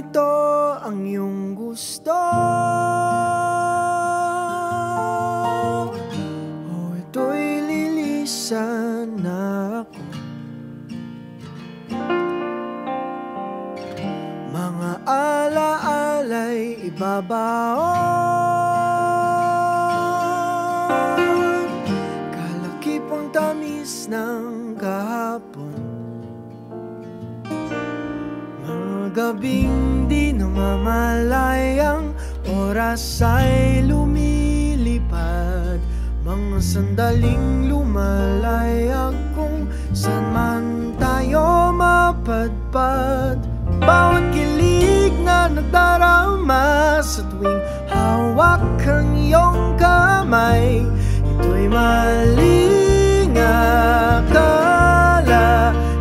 ito ang iyong gusto? babaon Kalakip ang tamis ng kahapon. Mga gabing di namamalayang Oras ay lumilipad. Mga sandaling lumalay akong Saan man tayo mapadpad. kang iyong kamay. Ito'y maling akala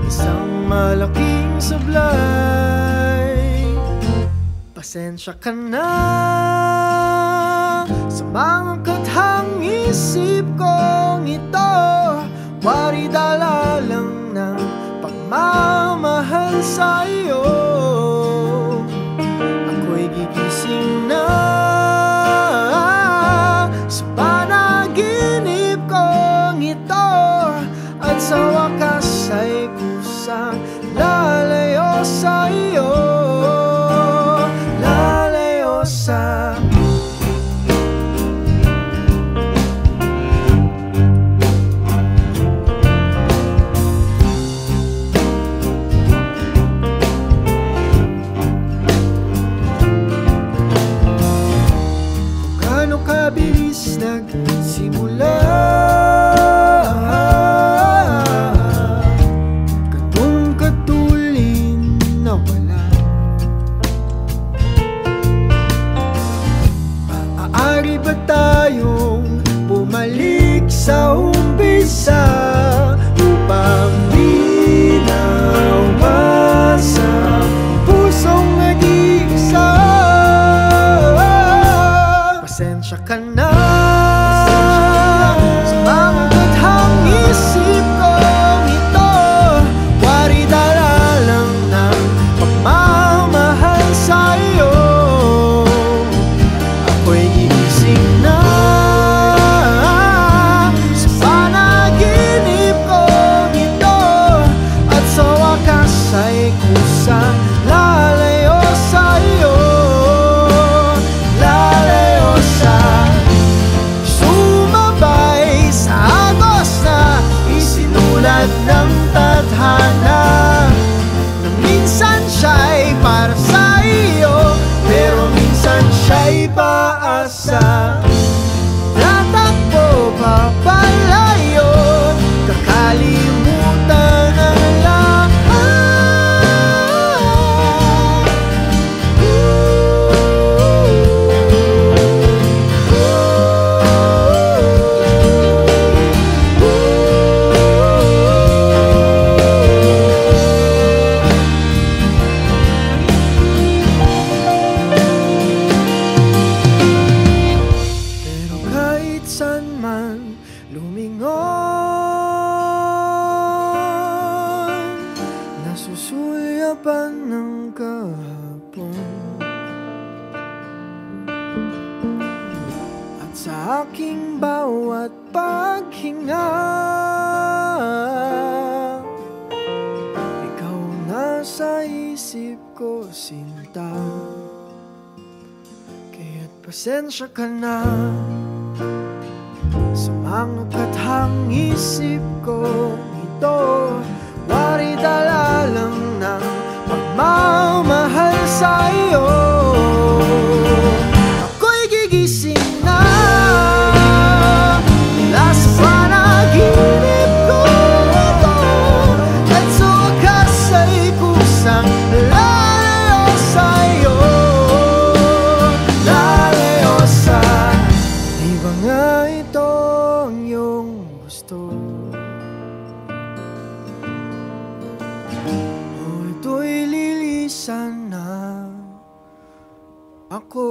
Isang malaking sablay Pasensya ka na Sa mga kathang isip ko. nagsimula. pag-asa. sa aking bawat paghinga Ikaw nasa isip ko, sinta. Kaya't pasensya ka na. Sa mga kathang isip ko. Sana ako